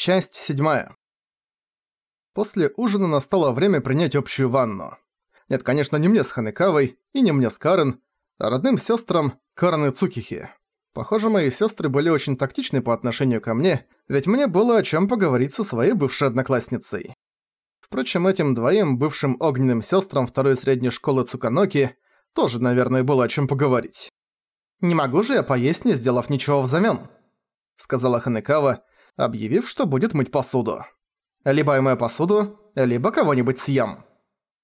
Часть седьмая. После ужина настало время принять общую ванну. Нет, конечно, не мне с Ханекавой и не мне с Карен, а родным сестрам Карен и Цукихи. Похоже, мои сестры были очень тактичны по отношению ко мне, ведь мне было о чем поговорить со своей бывшей одноклассницей. Впрочем, этим двоим бывшим огненным сестрам второй средней школы Цуканоки тоже, наверное, было о чем поговорить. «Не могу же я поесть, не сделав ничего взамен», — сказала Ханекава, объявив, что будет мыть посуду. Либо я мою посуду, либо кого-нибудь съем.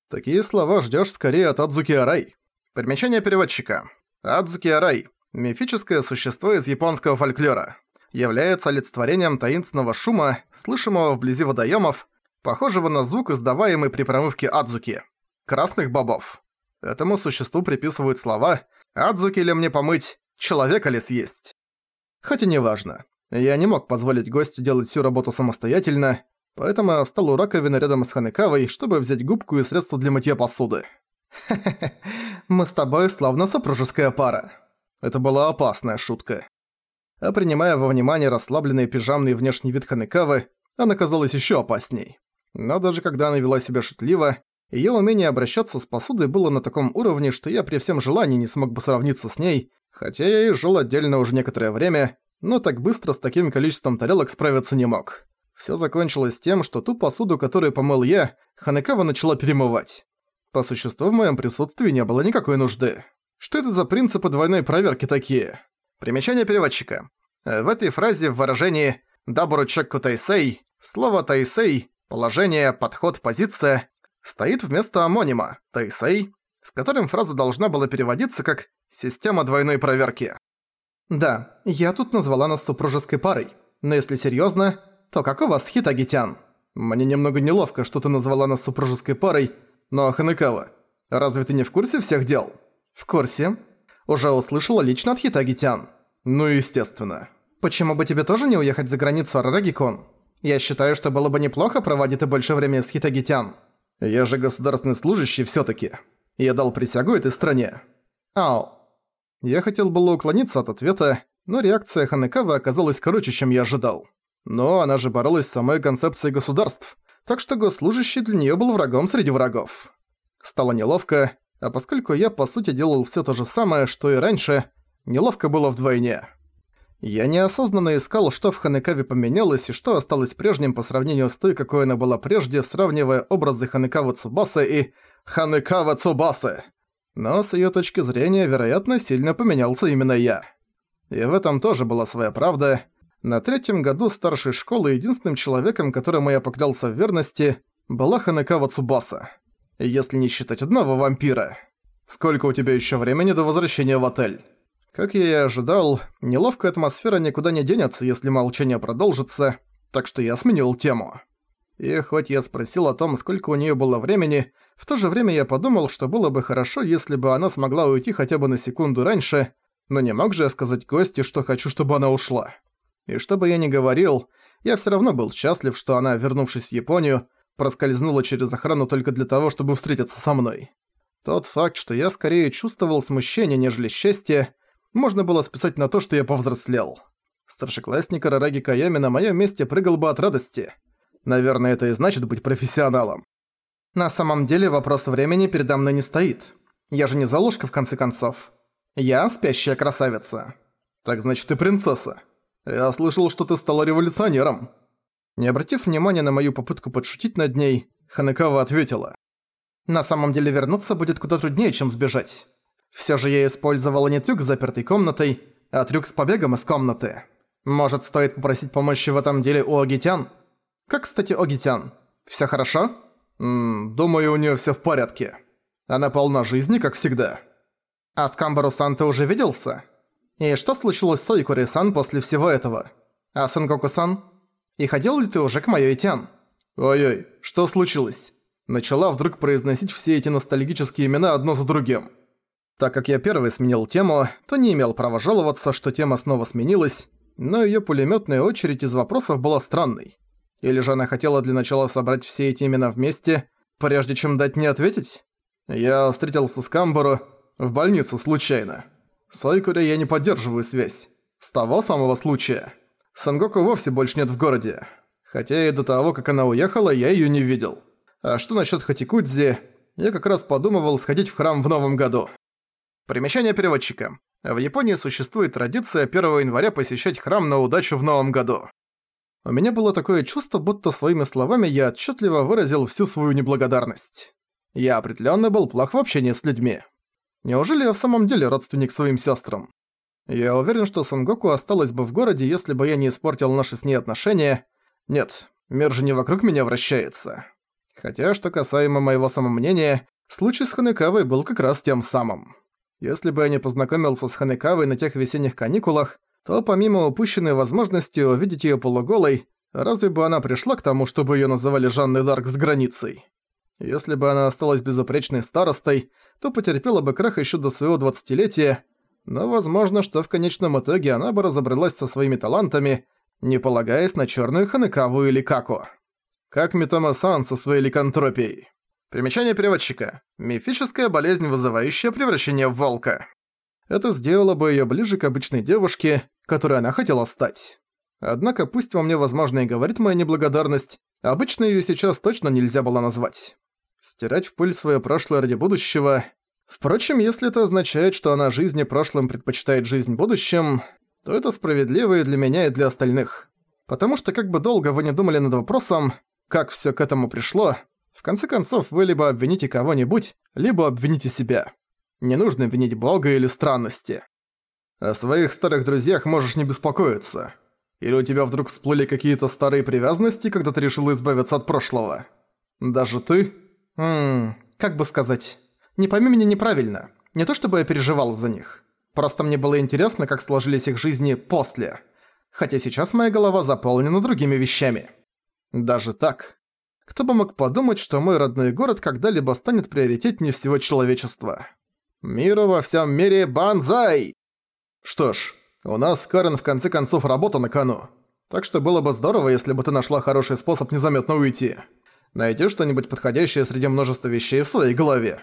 Такие слова ждёшь скорее от Адзуки Арай. Примечание переводчика. Адзуки Арай – мифическое существо из японского фольклора. Является олицетворением таинственного шума, слышимого вблизи водоёмов, похожего на звук, издаваемый при промывке Адзуки. Красных бобов. Этому существу приписывают слова «Адзуки ли мне помыть, человека ли съесть?». Хотя неважно. Я не мог позволить гостю делать всю работу самостоятельно, поэтому я встал у раковины рядом с Ханекавой, чтобы взять губку и средство для мытья посуды. «Хе-хе-хе, мы с тобой словно супружеская пара». Это была опасная шутка. А принимая во внимание расслабленный пижамный внешний вид Ханекавы, она казалась ещё опасней. Но даже когда она вела себя шутливо, её умение обращаться с посудой было на таком уровне, что я при всем желании не смог бы сравниться с ней, хотя я и жил отдельно уже некоторое время, но так быстро с таким количеством тарелок справиться не мог. Всё закончилось тем, что ту посуду, которую помыл я, Ханекава начала перемывать. По существу в моём присутствии не было никакой нужды. Что это за принципы двойной проверки такие? Примечание переводчика. В этой фразе в выражении «дабуру чекку тайсей» слово «тайсей» – положение, подход, позиция – стоит вместо амонима «тайсей», с которым фраза должна была переводиться как «система двойной проверки». Да, я тут назвала нас супружеской парой. Но если серьёзно, то как у вас, Хитагитян? Мне немного неловко, что ты назвала нас супружеской парой, но Ханекава, разве ты не в курсе всех дел? В курсе. Уже услышала лично от Хитагитян. Ну естественно. Почему бы тебе тоже не уехать за границу Арарагикон? Я считаю, что было бы неплохо проводить ты больше времени с Хитагитян. Я же государственный служащий всё-таки. Я дал присягу этой стране. Ау. Я хотел было уклониться от ответа, но реакция Ханекавы оказалась короче, чем я ожидал. Но она же боролась с самой концепцией государств, так что госслужащий для неё был врагом среди врагов. Стало неловко, а поскольку я по сути делал всё то же самое, что и раньше, неловко было вдвойне. Я неосознанно искал, что в Ханекаве поменялось и что осталось прежним по сравнению с той, какой она была прежде, сравнивая образы Ханекавы Цубасы и Ханекава Цубасы. Но с её точки зрения, вероятно, сильно поменялся именно я. И в этом тоже была своя правда. На третьем году старшей школы единственным человеком, которому я поклялся в верности, была Ханекава Цубаса. Если не считать одного вампира. Сколько у тебя ещё времени до возвращения в отель? Как я и ожидал, неловкая атмосфера никуда не денется, если молчание продолжится, так что я сменил тему. И хоть я спросил о том, сколько у неё было времени, в то же время я подумал, что было бы хорошо, если бы она смогла уйти хотя бы на секунду раньше, но не мог же я сказать гости, что хочу, чтобы она ушла. И что бы я ни говорил, я всё равно был счастлив, что она, вернувшись в Японию, проскользнула через охрану только для того, чтобы встретиться со мной. Тот факт, что я скорее чувствовал смущение, нежели счастье, можно было списать на то, что я повзрослел. Старшеклассник Арараги Каями на моём месте прыгал бы от радости. Наверное, это и значит быть профессионалом. На самом деле вопрос времени передо мной не стоит. Я же не залушка в конце концов. Я спящая красавица. Так значит ты принцесса. Я слышал, что ты стала революционером. Не обратив внимания на мою попытку подшутить над ней, Ханекава ответила. На самом деле вернуться будет куда труднее, чем сбежать. Всё же я использовала не трюк с запертой комнатой, а трюк с побегом из комнаты. Может, стоит попросить помощи в этом деле у Огитян? Как, кстати, Огитян? Всё хорошо? Ммм, думаю, у неё всё в порядке. Она полна жизни, как всегда. А с Камбару-сан ты уже виделся? И что случилось с Ойкури-сан после всего этого? А Сенгоку-сан? И ходил ли ты уже к Майоитян? Ой-ой, что случилось? Начала вдруг произносить все эти ностальгические имена одно за другим. Так как я первый сменил тему, то не имел права жаловаться, что тема снова сменилась, но её пулемётная очередь из вопросов была странной. Или же она хотела для начала собрать все эти имена вместе, прежде чем дать мне ответить? Я встретился с Камбару в больницу случайно. С Ойкури я не поддерживаю связь. С того самого случая. Сангоку вовсе больше нет в городе. Хотя и до того, как она уехала, я её не видел. А что насчёт Хатикудзи? Я как раз подумывал сходить в храм в новом году. Примечание переводчика. В Японии существует традиция 1 января посещать храм на удачу в новом году. У меня было такое чувство, будто своими словами я отчетливо выразил всю свою неблагодарность. Я определенно был плох в общении с людьми. Неужели я в самом деле родственник своим сестрам? Я уверен, что Сангоку осталась бы в городе, если бы я не испортил наши с ней отношения. Нет, мир же не вокруг меня вращается. Хотя, что касаемо моего самомнения, случай с Ханекавой был как раз тем самым. Если бы я не познакомился с Ханекавой на тех весенних каникулах, то помимо упущенной возможности увидеть её полуголой, разве бы она пришла к тому, чтобы её называли Жанной Дарк с границей? Если бы она осталась безупречной старостой, то потерпела бы крах ещё до своего двадцатилетия, но возможно, что в конечном итоге она бы разобралась со своими талантами, не полагаясь на чёрную Ханекаву или Каку. Как Митома-сан со своей ликантропией. Примечание переводчика. Мифическая болезнь, вызывающая превращение в волка. Это сделало бы её ближе к обычной девушке, которой она хотела стать. Однако пусть во мне, возможно, и говорит моя неблагодарность, обычно её сейчас точно нельзя было назвать. Стирать в пыль своё прошлое ради будущего... Впрочем, если это означает, что она жизни прошлым предпочитает жизнь будущим, то это справедливо и для меня, и для остальных. Потому что как бы долго вы не думали над вопросом, как всё к этому пришло, в конце концов, вы либо обвините кого-нибудь, либо обвините себя. Не нужно винить Бога или странности. О своих старых друзьях можешь не беспокоиться. Или у тебя вдруг всплыли какие-то старые привязанности, когда ты решил избавиться от прошлого? Даже ты? Ммм, как бы сказать. Не пойми меня неправильно. Не то чтобы я переживал за них. Просто мне было интересно, как сложились их жизни после. Хотя сейчас моя голова заполнена другими вещами. Даже так. Кто бы мог подумать, что мой родной город когда-либо станет приоритетнее всего человечества. Миру во всем мире банзай! Что ж, у нас, Карен, в конце концов, работа на кону. Так что было бы здорово, если бы ты нашла хороший способ незаметно уйти. Найди что-нибудь подходящее среди множества вещей в своей голове.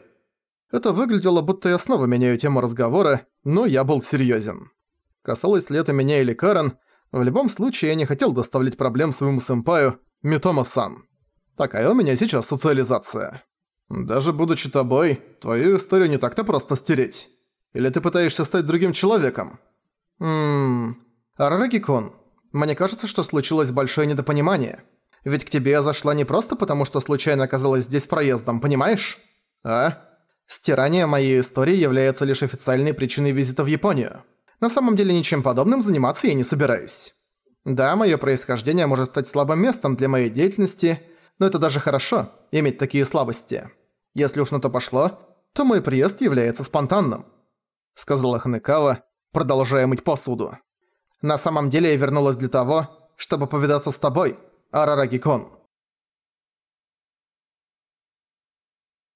Это выглядело, будто я снова меняю тему разговора, но я был серьёзен. Касалось ли это меня или Карен, в любом случае я не хотел доставлять проблем своему сэмпаю Митома-сан. Такая у меня сейчас социализация. Даже будучи тобой, твою историю не так-то просто стереть. Или ты пытаешься стать другим человеком? Ммм... Мне кажется, что случилось большое недопонимание. Ведь к тебе я зашла не просто потому, что случайно оказалась здесь проездом, понимаешь? А? Стирание моей истории является лишь официальной причиной визита в Японию. На самом деле ничем подобным заниматься я не собираюсь. Да, моё происхождение может стать слабым местом для моей деятельности – но это даже хорошо, иметь такие слабости. Если уж на то пошло, то мой приезд является спонтанным», — сказала Ханекава, продолжая мыть посуду. «На самом деле я вернулась для того, чтобы повидаться с тобой, Арараги-кон».